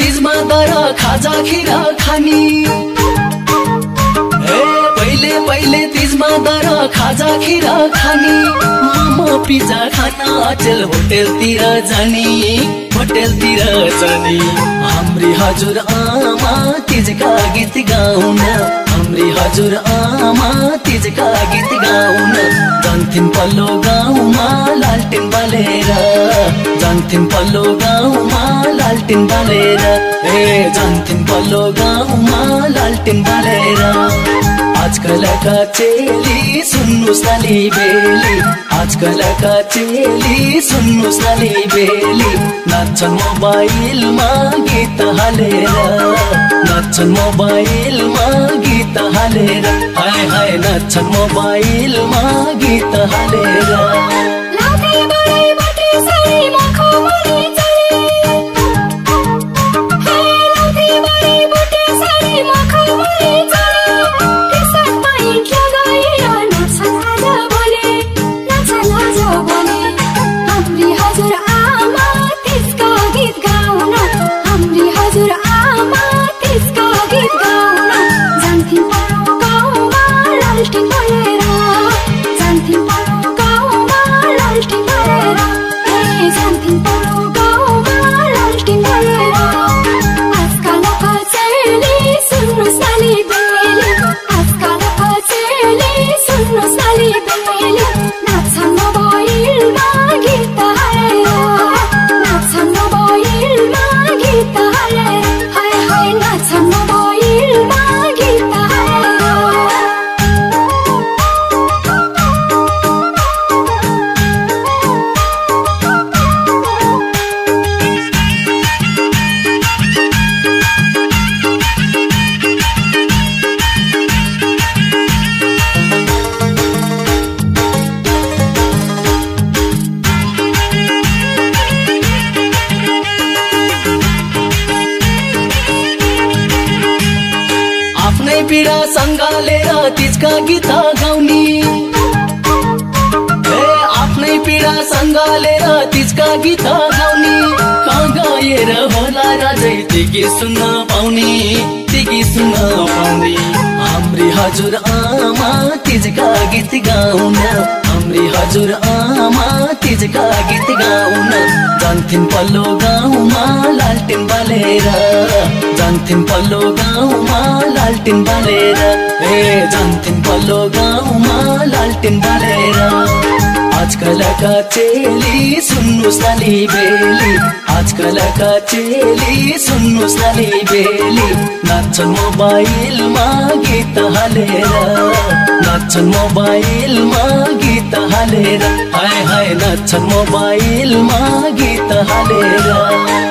दर खाजा खिरा खानी। पहिले पहिले तिजमा दर खाजा खिरा खानी। मोमो पिज्जा खाना अचेल होटेलतिर जाने होटेलतिर जाने। हाम्री हजुर आमा तिजका गीत गाउन। हाम्री हजुर आमा तिजका गीत गाउन। जान्थिन् पल्लो गाउँमा लालटिन बालेर जान्थिन् पल्लो गाउँमा लालटिन बालेर ए जान्थिन् पल्लो गाउँमा लालटिन बालेर आजकलका चेली सुन्नु साली बेली। आजकलका चेली सुन्नु साली बेली। नाच्छन् मोबाइलमा गीत हालेर। नाच्छन् मोबाइलमा गीत हालेर। हाय हाय नाच्छन् मोबाइलमा गीत हालेर। पीडा सङ्गालेर तिजका गीत गाउने। आफ्नै पीडा सङ्गालेर तिजका गीत गाउने। कहाँ गएर होला राजै तिकी सुन्न पाउने तिकी सुन्न पाउने। हाम्री हजुर आमा तिजका गीत गाउन। हाम्री हजुर आमा तिजका गीत गाउन। जान्थिन् पल्लो गाउँमा लालटिन बालेर जान्थिन् पल्लो गाउँमा लालटिन बालेर। ए जान्थिन् पल्लो गाउँमा लालटिन बालेर। आजकलका चेली सुन्नु साली बेली। आजकलका चेली सुन्नु साली बेली। नाच्छन् मोबाइलमा गीत हालेर। नाच्छन् मोबाइलमा गीत हालेर। हाय हाय नाच्छन् मोबाइलमा गीत हालेर।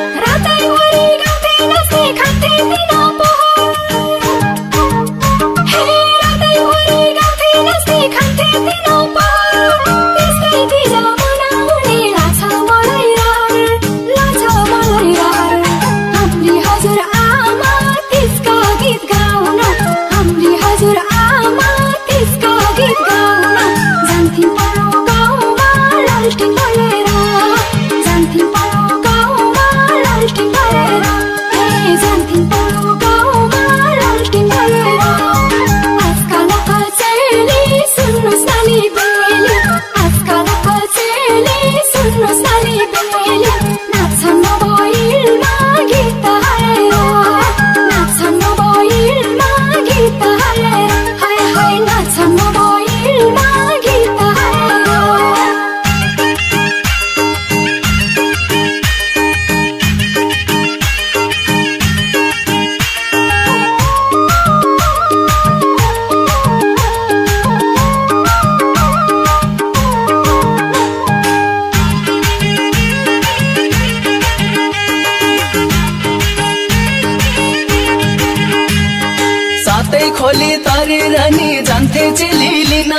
सातै खोली तारेर नि जान्थे चेली लिन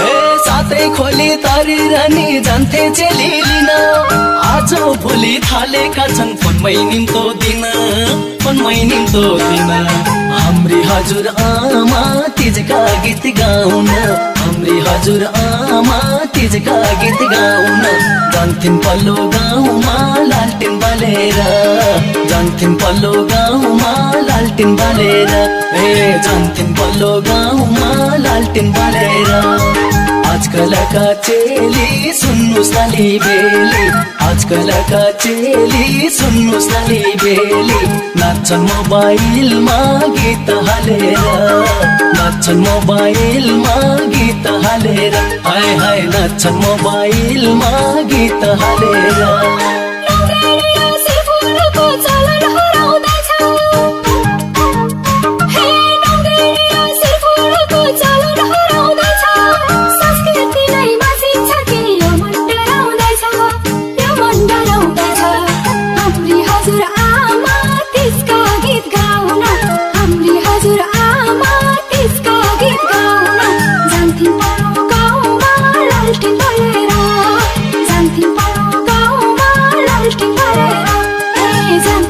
ए सातै खोली तारेर नि जान्थे चेली लिन आज भोलि थालेका छन् फोनमै निम्तो दिन फोनमै निम्तो दिन। हजुर आमा तिजका गीत गाउन। हाम्री हजुर आमा तिजका गीत गाउन। जान्थिन् पल्लो गाउँमा लालटिन बालेर। जान्थिन् पल्लो गाउँमा लालटिन बालेर। ए जान्थिन् पल्लो गाउँमा लालटिन बालेर। आजकलका चेली सुन्नु साली बेली। आजकलका चेली सुन्नु साली बेली। नाच्छन् मोबाइलमा गीत हालेर। नाच्छन् मोबाइलमा गीत हालेर। हाय हाय नाच्छन् मोबाइलमा गीत हालेर।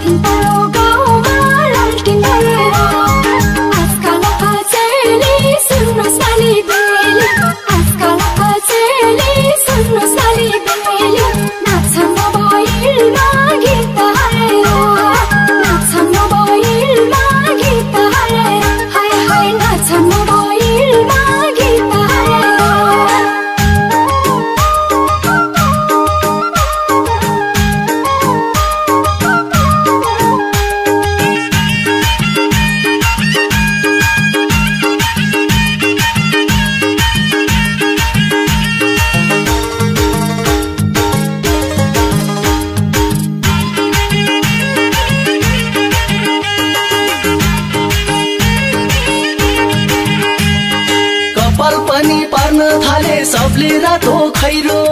ए पनि पार्न थाले सबले रातो खैरो।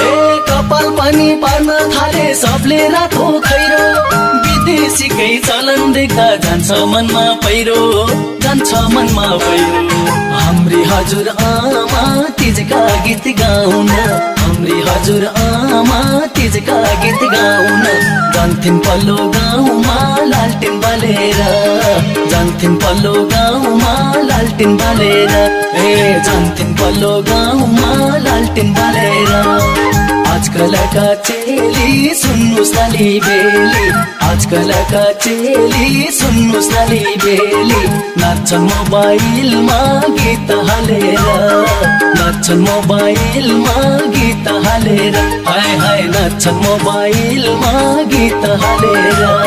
ए कपाल पनि पार्न थाले सबले रातो खैरो। विदेशीकै चलन देख्दा जान्छ मनमा पहिरो जान्छ मनमा पहिरो हाम्री हजुर आमा तिजका गीत गाउन हाम्री हजुर आमा तिजका गीत गाउन। जान्थिन् पल्लो गाउँमा लालटिन बालेर। जान्थिन् पल्लो गाउँमा लालटिन बालेर। ए जान्थिन् पल्लो गाउँमा लालटिन बालेर। आजकलका चेली सुन्नु साली बेली आजकलका चेली सुन्नु साली बेली नाच्छन् मोबाइलमा गीत हालेर। नाच्छन् मोबाइलमा गीत हालेर। हाय हाय नाच्छन् मोबाइलमा गीत हालेर।